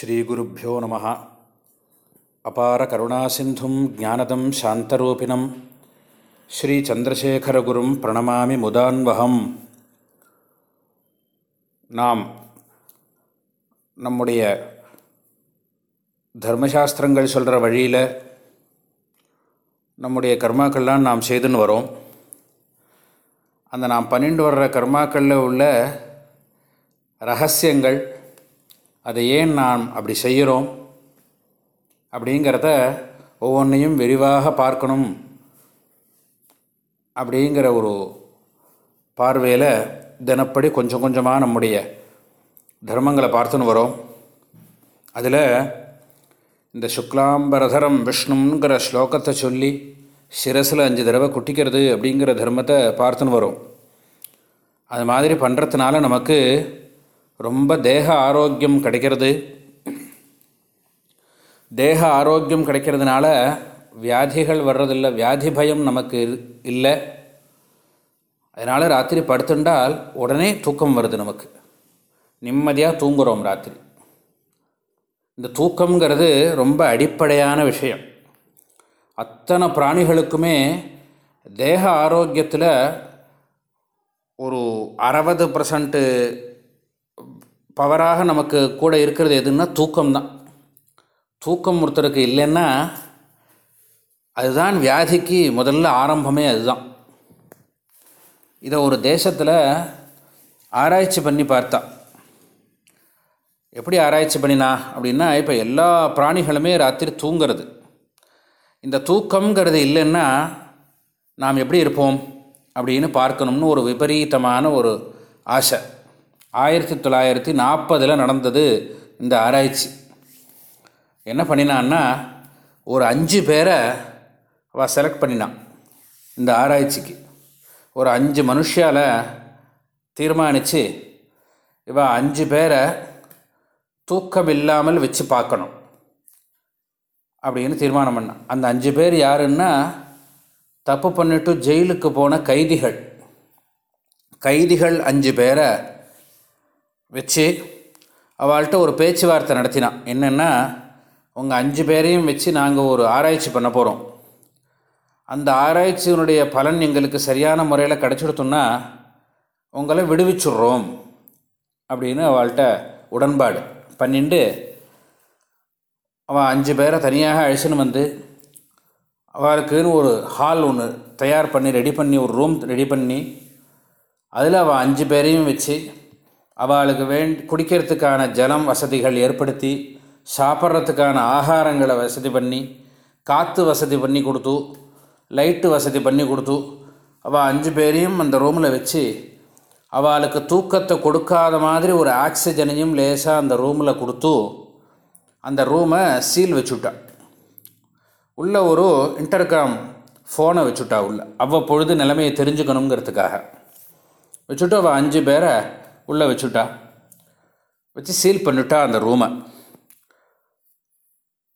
ஸ்ரீகுருப்போ நம. அபார கருணாசிந்தும் ஜானதம் சாந்தரூபிணம். ஸ்ரீச்சந்திரசேகரகுரும் பிரணமாமி முதான்வகம். நாம் நம்முடைய தர்மசாஸ்திரங்கள் சொல்கிற வழியில் நம்முடைய கர்மாக்கள்லாம் நாம் செய்துன்னு வரோம். அந்த நாம் பன்னெண்டு வர்ற கர்மாக்களில் உள்ள ரகசியங்கள் அதை ஏன் நாம் அப்படி செய்கிறோம்? அப்படிங்கிறத ஒவ்வொன்றையும் விரிவாக பார்க்கணும். அப்படிங்கிற ஒரு பார்வையில் தினப்படி கொஞ்சம் கொஞ்சமாக நம்முடைய தர்மங்களை பார்த்துன்னு வரோம். அதில் இந்த சுக்லாம்பரதரம் விஷ்ணுங்கிற ஸ்லோகத்தை சொல்லி சிரசில் அஞ்சு தடவை குட்டிக்கிறது அப்படிங்கிற தர்மத்தை பார்த்துன்னு வரும். அது மாதிரி பண்ணுறதுனால நமக்கு ரொம்ப தேக ஆரோக்கியம் கிடைக்கிறது. தேக ஆரோக்கியம் கிடைக்கிறதுனால வியாதிகள் வர்றதில்லை வியாதி பயம் நமக்கு இல்லை. அதனால் ராத்திரி படுத்துண்டால் உடனே தூக்கம் வருது நமக்கு. நிம்மதியாக தூங்குகிறோம் ராத்திரி. இந்த தூக்கங்கிறது ரொம்ப அடிப்படையான விஷயம். அத்தனை பிராணிகளுக்குமே தேக ஆரோக்கியத்தில் ஒரு அறுபது பர்சன்ட்டு பவராக நமக்கு கூட இருக்கிறது எதுன்னா தூக்கம்தான். தூக்கம் ஒருத்தருக்கு இல்லைன்னா அதுதான் வியாதிக்கு முதல்ல ஆரம்பமே அதுதான். இதை ஒரு தேசத்தில் ஆராய்ச்சி பண்ணி பார்த்தா. எப்படி ஆராய்ச்சி பண்ணினா? அப்படின்னா இப்போ எல்லா பிராணிகளுமே ராத்திரி தூங்கிறது. இந்த தூக்கங்கிறது இல்லைன்னா நாம் எப்படி இருப்போம்? அப்படின்னு பார்க்கணும்னு ஒரு விபரீதமான ஒரு ஆசை. ஆயிரத்தி தொள்ளாயிரத்தி நாற்பதில் நடந்தது இந்த ஆராய்ச்சி. என்ன பண்ணினான்னா ஒரு அஞ்சு பேரை அவள் செலக்ட் பண்ணினான் இந்த ஆராய்ச்சிக்கு. ஒரு அஞ்சு மனுஷால் தீர்மானித்து இவள் அஞ்சு பேரை தூக்கம் இல்லாமல் வச்சு பார்க்கணும் அப்படின்னு தீர்மானம் பண்ணான் அந்த அஞ்சு பேர் யாருன்னா தப்பு பண்ணிட்டு ஜெயிலுக்கு போன கைதிகள். கைதிகள் அஞ்சு பேரை வச்சு அவள்கிட்ட ஒரு பேச்சுவார்த்தை நடத்தினான் என்னென்னா உங்கள் அஞ்சு பேரையும் வச்சு நாங்கள் ஒரு ஆராய்ச்சி பண்ண போகிறோம் அந்த ஆராய்ச்சியினுடைய பலன் எங்களுக்கு சரியான முறையில் கிடச்சிடுத்தோன்னா உங்களை விடுவிச்சுட்றோம் அப்படின்னு அவள்கிட்ட உடன்பாடு பண்ணிண்டு அவன் அஞ்சு பேரை தனியாக அழிச்சுன்னு வந்து அவளுக்குன்னு ஒரு ஹால் ஒன்று தயார் பண்ணி ரெடி பண்ணி ஒரு ரூம் ரெடி பண்ணி அதில் அவள் அஞ்சு பேரையும் வச்சு அவளுக்கு வேண்டி குடிக்கிறதுக்கான ஜலம் வசதிகள் ஏற்படுத்தி சாப்பிட்றதுக்கான ஆகாரங்களை வசதி பண்ணி காற்று வசதி பண்ணி கொடுத்து லைட்டு வசதி பண்ணி கொடுத்து அவள் அஞ்சு பேரையும் அந்த ரூமில் வச்சு அவளுக்கு தூக்கத்தை கொடுக்காத மாதிரி ஒரு ஆக்சிஜனையும் லேசாக அந்த ரூமில் கொடுத்து அந்த ரூமை சீல் வச்சுட்டாள் உள்ள ஒரு இன்டர்காம் ஃபோனை வச்சுட்டா உள்ள. அவ்வப்பொழுது நிலைமையை தெரிஞ்சுக்கணுங்கிறதுக்காக. வச்சுட்டு அவள் அஞ்சு பேரை உள்ளே வச்சுட்டா வச்சு சீல் பண்ணிட்டா அந்த ரூமை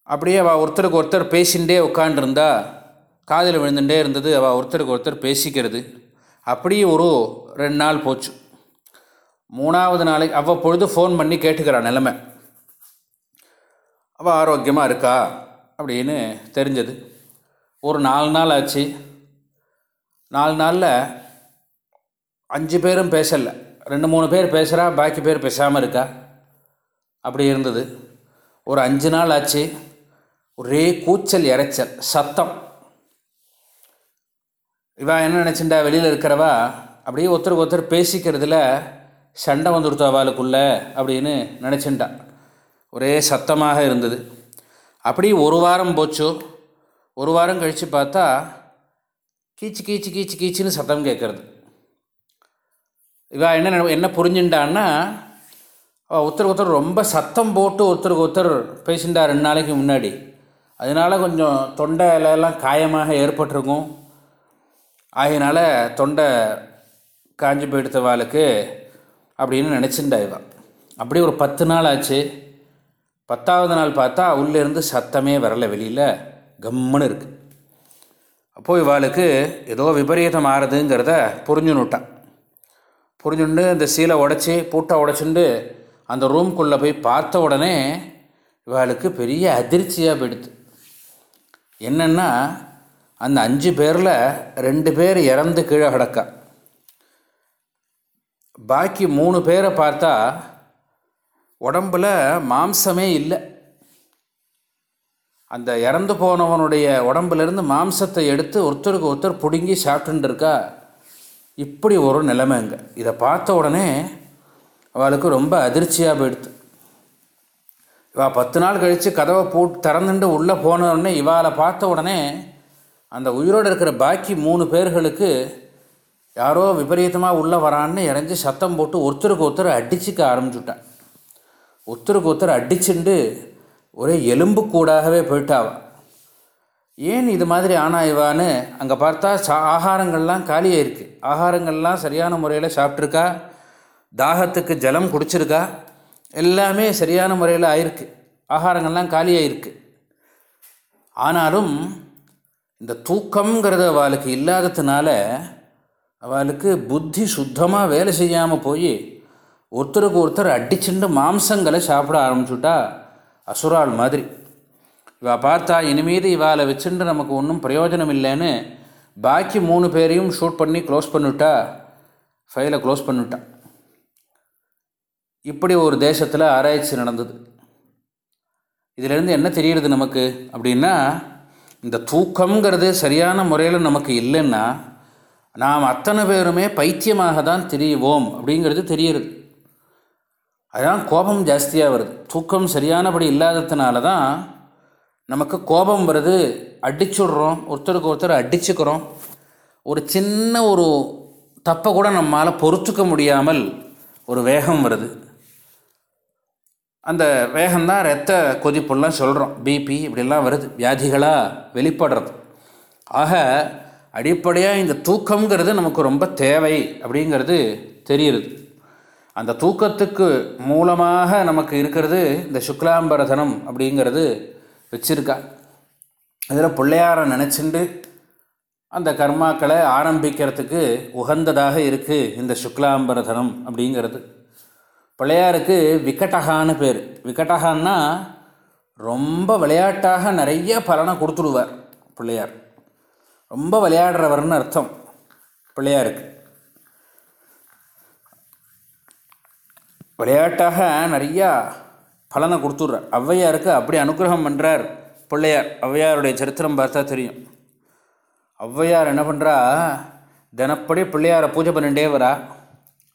அப்படியே அவள் ஒருத்தருக்கு ஒருத்தர் பேசிகிட்டே உட்காண்டிருந்தா காதில் விழுந்துட்டே இருந்தது அவள் ஒருத்தருக்கு ஒருத்தர் பேசிக்கிறது. அப்படியே ஒரு ரெண்டு நாள் போச்சு. மூணாவது நாளைக்கு அவ்வப்பொழுது ஃபோன் பண்ணி கேட்டுக்கிறான் நிலமை. அவள் ஆரோக்கியமாக இருக்கா அப்படின்னு தெரிஞ்சது. ஒரு நாலு நாள் ஆச்சு. நாலு நாளில் அஞ்சு பேரும் பேசலை. ரெண்டு மூணு பேர் பேசுகிறா பாக்கி பேர் பேசாமல் இருக்கா? அப்படி இருந்தது. ஒரு அஞ்சு நாள் ஆச்சு. ஒரே கூச்சல் இறைச்சல் சத்தம். இவா என்ன நினச்சிண்டா வெளியில் இருக்கிறவா? அப்படியே ஒருத்தருக்கு ஒருத்தர் பேசிக்கிறதுல சண்டை வந்துடுத்து அவளுக்குள்ள அப்படின்னு நினச்சிண்டா. ஒரே சத்தமாக இருந்தது. அப்படி ஒரு வாரம் போச்சு. ஒரு வாரம் கழித்து பார்த்தா கீச்சு கீச்சு கீச்சு கீச்சுன்னு சத்தம் கேட்குறது. இவா என்ன என்ன புரிஞ்சுட்டான்னா ஒருத்தருக்கு ஒருத்தர் ரொம்ப சத்தம் போட்டு ஒருத்தருக்கு ஒருத்தர் பேசிண்டா ரெண்டு நாளைக்கு முன்னாடி. அதனால் கொஞ்சம் தொண்டையிலலாம் காயமாக ஏற்பட்டிருக்கும். ஆகையினால தொண்டை காஞ்சி போயிடுத்தவாளுக்கு அப்படின்னு நினச்சிண்டா இவா. அப்படி ஒரு பத்து நாள் ஆச்சு. பத்தாவது நாள் பார்த்தா உள்ளேருந்து சத்தமே வரலை வெளியில் கம்முன்னு இருக்குது அப்போது இவாளுக்கு ஏதோ விபரீதம் ஆறுதுங்கிறத புரிஞ்சுன்னுட்டான் புரிஞ்சுண்டு இந்த சீலை உடச்சி பூட்டை உடச்சுண்டு அந்த ரூம்குள்ளே போய் பார்த்த உடனே இவளுக்கு பெரிய அதிர்ச்சியாக போயிடுது. என்னென்னா அந்த அஞ்சு பேரில் ரெண்டு பேர் இறந்து கீழே கிடக்கா. பாக்கி மூணு பேரை பார்த்தா உடம்புல மாம்சமே இல்லை. அந்த இறந்து போனவனுடைய உடம்புலேருந்து மாம்சத்தை எடுத்து ஒருத்தருக்கு ஒருத்தர் பிடுங்கி சாப்பிட்டுன்னு இருக்கா. இப்படி ஒரு நிலைமைங்க இதை பார்த்த உடனே அவளுக்கு ரொம்ப அதிர்ச்சியாக போயிடுது. இவா பத்து நாள் கழித்து கதவை போட்டு திறந்துட்டு உள்ளே போன உடனே இவாளை பார்த்த உடனே அந்த உயிரோடு இருக்கிற பாக்கி மூணு பேர்களுக்கு யாரோ விபரீதமாக உள்ளே வரான்னு இறஞ்சி சத்தம் போட்டு ஒருத்தருக்கு ஒருத்தர் அடிச்சுக்க ஆரம்பிச்சுட்டான். ஒருத்தருக்கு ஒருத்தர் அடிச்சுண்டு ஒரே எலும்பு கூடாகவே போயிட்டாவான் ஏன் இது மாதிரி ஆனா இவான்னு அங்கே பார்த்தா சா ஆகாரங்கள்லாம் காலியாக இருக்குது ஆகாரங்கள்லாம் சரியான முறையில் சாப்பிட்ருக்கா தாகத்துக்கு ஜலம் குடிச்சிருக்கா? எல்லாமே சரியான முறையில் ஆயிருக்கு. ஆகாரங்கள்லாம் காலியாயிருக்கு. ஆனாலும் இந்த தூக்கங்கிறத அவளுக்கு இல்லாததுனால அவளுக்கு புத்தி சுத்தமாக வேலை செய்யாமல் போய் ஒருத்தருக்கு ஒருத்தர் அடிச்சுண்டு மாம்சங்களை சாப்பிட ஆரம்பிச்சுட்டா அசுரால் மாதிரி. இவா பார்த்தா இனிமீது இவாளை வச்சுட்டு நமக்கு ஒன்றும் பிரயோஜனம் இல்லைன்னு பாக்கி மூணு பேரையும் ஷூட் பண்ணி க்ளோஸ் பண்ணிவிட்டா ஃபைலை க்ளோஸ் பண்ணிவிட்டான் இப்படி ஒரு தேசத்தில் ஆராய்ச்சி நடந்தது. இதிலேருந்து என்ன தெரிகிறது நமக்கு? அப்படின்னா இந்த தூக்கங்கிறது சரியான முறையில் நமக்கு இல்லைன்னா நாம் அத்தனை பேருமே பைத்தியமாக தான் தெரியுவோம் அப்படிங்கிறது தெரியுறது அதுதான் கோபம் ஜாஸ்தியாக வருது. தூக்கம் சரியானபடி இல்லாததுனால தான் நமக்கு கோபம் வருது அடிச்சுடுறோம் ஒருத்தருக்கு ஒருத்தர் அடிச்சுக்கிறோம். ஒரு சின்ன ஒரு தப்பை கூட நம்மால் பொறுத்துக்க முடியாமல் ஒரு வேகம் வருது. அந்த வேகம்தான் ரத்த கொதிப்புலாம் சொல்கிறோம் பிபி இப்படிலாம் வருது. வியாதிகளாக வெளிப்படுறது. ஆக அடிப்படையாக இந்த தூக்கங்கிறது நமக்கு ரொம்ப தேவை அப்படிங்கிறது தெரியுது. அந்த தூக்கத்துக்கு மூலமாக நமக்கு இருக்கிறது இந்த சுக்லாம்பரதனம் அப்படிங்கிறது வச்சிருக்கா. இதில் பிள்ளையாரை நினச்சிண்டு அந்த கர்மாக்களை ஆரம்பிக்கிறதுக்கு உகந்ததாக இருக்குது இந்த சுக்லாம்பரதனம் அப்படிங்கிறது. பிள்ளையாருக்கு விக்கட்டகான்னு பேர். விக்கட்டகான்னா ரொம்ப விளையாட்டாக நிறைய பலனை கொடுத்துடுவார் பிள்ளையார். ரொம்ப விளையாடுறவர்னு அர்த்தம் பிள்ளையாருக்கு. விளையாட்டாக நிறையா பலனை கொடுத்துட்றார். ஔவையாருக்கு அப்படி அனுகிரகம் பண்ணுறார் பிள்ளையார் ஔவையாருடைய சரித்திரம் பார்த்தா தெரியும். ஔவையார் என்ன பண்ணுறா தினப்படி பிள்ளையாரை பூஜை பண்ணிட்டே வரா.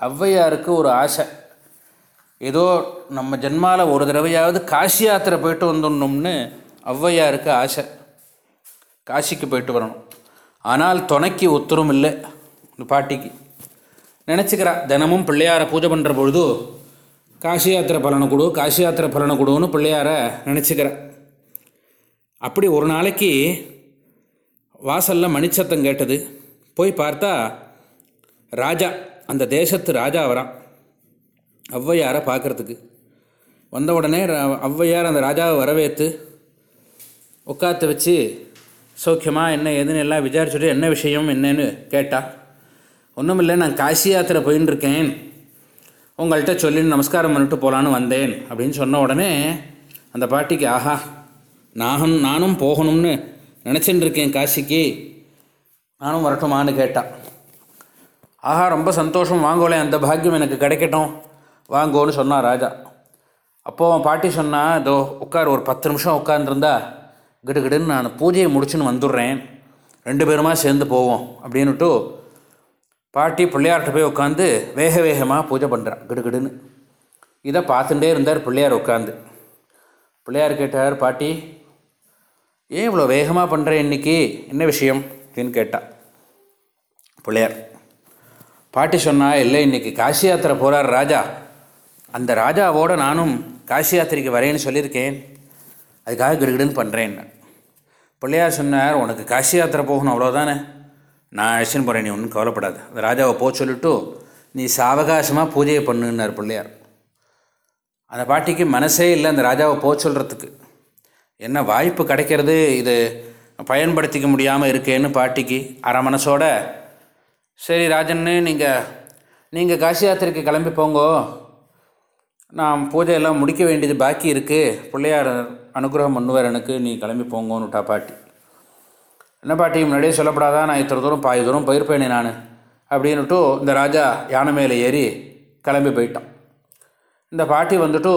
ஔவையாருக்கு ஒரு ஆசை. ஏதோ நம்ம ஜென்மாவில் ஒரு தடவையாவது காசி யாத்திரை போயிட்டு வந்துடணும்னு ஔவையாருக்கு ஆசை. காசிக்கு போயிட்டு வரணும். ஆனால் துணைக்கு ஒத்தரும் இல்லை. இந்த பாட்டிக்கு. நினச்சிக்கிறா தினமும் பிள்ளையாரை பூஜை பண்ணுற பொழுது காசி யாத்திரை பலனை கொடு காசி யாத்திரை பலனை கொடுன்னு பிள்ளையாரை நினச்சிக்கிற. அப்படி ஒரு நாளைக்கு வாசலில் மணிச்சத்தம் கேட்டது. போய் பார்த்தா ராஜா அந்த தேசத்து ராஜா வரான். ஔவையாரை பார்க்குறதுக்கு. வந்த உடனே ர- ஔவையார் அந்த ராஜாவை வரவேற்று உட்காத்து வச்சு சௌக்கியமாக என்ன ஏதுன்னு எல்லாம் விசாரிச்சுட்டு என்ன விஷயம் என்னன்னு கேட்டா ஒன்றும் இல்லை நான் காசி யாத்திரை போயின்னு இருக்கேன். உங்கள்கிட்ட சொல்லி நமஸ்காரம் பண்ணிட்டு போகலான்னு வந்தேன் அப்படின்னு சொன்ன உடனே அந்த பாட்டிக்கு ஆஹா நானும் நானும் போகணும்னு நினச்சிட்டு இருக்கேன் காசிக்கு. நானும் வரட்டுமான்னு கேட்டான் ஆஹா ரொம்ப சந்தோஷம். வாங்கோலே அந்த பாக்கியம் எனக்கு கிடைக்கட்டும். வாங்கோன்னு சொன்னான் ராஜா. அப்போது பாட்டி சொன்னால் இதோ உட்கார் ஒரு பத்து நிமிஷம் உட்காந்துருந்தா கிடுகிடுன்னு நான் பூஜையை முடிச்சுன்னு வந்துடுறேன். ரெண்டு பேருமா சேர்ந்து போவோம். அப்படின்னுட்டு பாட்டி பிள்ளையார்கிட்ட போய் உட்காந்து வேக வேகமாக பூஜை பண்ணுறான் கிடுகிடுன்னு இதை பார்த்துட்டே இருந்தார் பிள்ளையார் உட்காந்து பிள்ளையார் கேட்டார் பாட்டி ஏன் இவ்வளோ வேகமாக பண்ணுறேன் இன்னைக்கு? என்ன விஷயம்? அப்படின்னு கேட்டான் பிள்ளையார் பாட்டி சொன்னா இல்லை இன்னைக்கு காசி யாத்திரை போகிறார் ராஜா. அந்த ராஜாவோட நானும் காசி யாத்திரைக்கு வரேன்னு சொல்லியிருக்கேன். அதுக்காக கிடுகிடுன்னு பண்ணுறேன் பிள்ளையார் சொன்னார் உனக்கு காசி யாத்திரை போகணும் அவ்வளோதானே நான் அழைச்சின்னு போகிறேன் நீ ஒன்றும் கவலைப்படாது. அந்த ராஜாவை போக சொல்லிவிட்டு நீ சாவகாசமாக பூஜையை பண்ணுன்னார் பிள்ளையார். அந்த பாட்டிக்கு மனசே இல்லை அந்த ராஜாவை போக சொல்கிறதுக்கு என்ன வாய்ப்பு கிடைக்கிறது? இது பயன்படுத்திக்க முடியாமல் இருக்கேன்னு பாட்டிக்கு அரை மனசோட சரி ராஜன்னு நீங்கள் நீங்கள் காசி யாத்திரைக்கு கிளம்பி போங்கோ. நான் பூஜையெல்லாம் முடிக்க வேண்டியது பாக்கி இருக்குது பிள்ளையார் அனுகிரகம் பண்ணுவார் எனக்கு நீ கிளம்பி போங்கன்னுட்டா பாட்டி. என்ன பாட்டி முன்னாடியே சொல்லப்படாதா? நான் இத்தனை தூரம் பாதி தூரம் போயிருப்பேனே நான். அப்படின்னுட்டு இந்த ராஜா யானை மேலே ஏறி கிளம்பி போயிட்டான். இந்த பாட்டி வந்துட்டு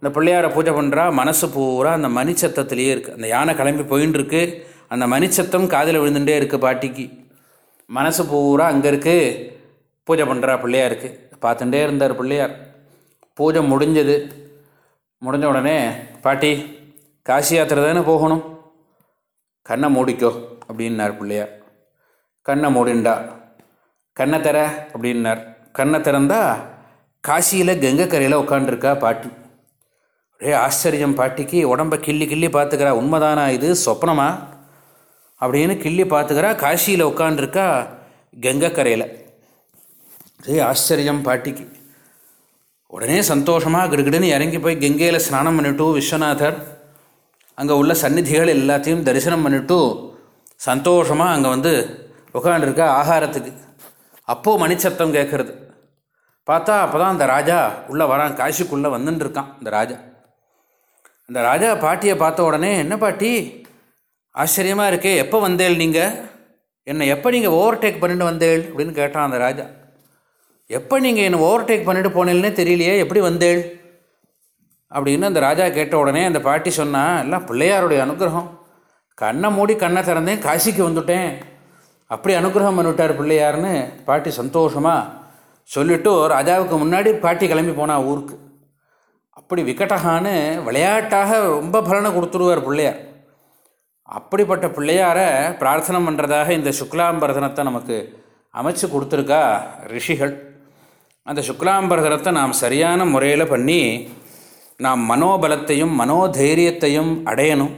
இந்த பிள்ளையாரை பூஜை பண்ணுறா மனசு பூரா அந்த மணிச்சத்தத்துலேயே இருக்குது அந்த யானை கிளம்பி போயின்னு இருக்கு அந்த மணிச்சத்தம் காதில் விழுந்துட்டே இருக்குது பாட்டிக்கு. மனசு பூரா அங்கே இருக்குது பூஜை பண்ணுறா பிள்ளையாருக்கு. பார்த்துட்டே இருந்தார் பிள்ளையார். பூஜை முடிஞ்சது. முடிஞ்ச உடனே பாட்டி காசி யாத்திரை தானே போகணும்? கண்ணை மூடிக்கோ அப்படின்னார் பிள்ளையார். கண்ணை மூடிண்டா. கண்ணை தர அப்படின்னார். கண்ணை திறந்தா காசியில் கங்கைக்கரையில் உட்காண்டிருக்கா பாட்டி. ஒரே ஆச்சரியம் பாட்டிக்கு உடம்ப கிள்ளி கிள்ளி பார்த்துக்கிறா. உண்மைதானா இது? சொப்னமா அப்படின்னு கிள்ளி பார்த்துக்கிறா. காசியில் உட்காண்டிருக்கா கங்கைக்கரையில். ஒரே ஆச்சரியம் பாட்டிக்கு. உடனே சந்தோஷமாக கிடுகிடுன்னு இறங்கி போய் கங்கையில் ஸ்நானம் பண்ணிவிட்டு விஸ்வநாதர் அங்கே உள்ள சந்நிதிகள் எல்லாத்தையும் தரிசனம் பண்ணிட்டு சந்தோஷமாக அங்கே வந்து உட்காண்டிருக்கா ஆகாரத்துக்கு. அப்போது மணிச்சத்தம் கேட்குறது பார்த்தா அப்போ தான் அந்த ராஜா உள்ளே வரான். காசிக்குள்ளே வந்துட்டுருக்கான் அந்த இந்த ராஜா. அந்த ராஜா பாட்டியை பார்த்த உடனே என்ன பாட்டி? ஆச்சரியமாக இருக்கே. எப்போ வந்தேள் நீங்கள் என்னை எப்போ நீங்கள் ஓவர்டேக் பண்ணிட்டு வந்தேள்? அப்படின்னு கேட்டான் அந்த ராஜா. எப்போ நீங்கள் என்னை ஓவர்டேக் பண்ணிட்டு போனேன்னே தெரியலையே. எப்படி வந்தேள்? அப்படின்னு அந்த ராஜா கேட்ட உடனே அந்த பாட்டி சொன்னால் எல்லாம் பிள்ளையாருடைய அனுகிரகம். கண்ணை மூடி கண்ணை திறந்தேன் காசிக்கு வந்துட்டேன். அப்படி அனுகிரகம் பண்ணிவிட்டார் பிள்ளையார்னு பாட்டி சந்தோஷமாக சொல்லிவிட்டு ராஜாவுக்கு முன்னாடி பாட்டி கிளம்பி போனால் ஊருக்கு. அப்படி விக்கட்டகான்னு விளையாட்டாக ரொம்ப பலனை கொடுத்துருவார் பிள்ளையார். அப்படிப்பட்ட பிள்ளையாரை பிரார்த்தனை பண்ணுறதாக இந்த சுக்லாம்பரதனத்தை நமக்கு அமைச்சு கொடுத்துருக்கா ரிஷிகள். அந்த சுக்லாம்பரதனத்தை நாம் சரியான முறையில் பண்ணி நாம் மனோபலத்தையும் மனோதைரியத்தையும் அடையணும்.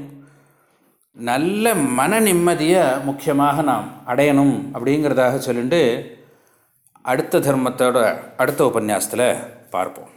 நல்ல மன நிம்மதியை முக்கியமாக நாம் அடையணும் அப்படிங்கிறதாக சொல்லிட்டு அடுத்த தர்மத்தோட அடுத்த உபன்யாசத்தில் பார்ப்போம்.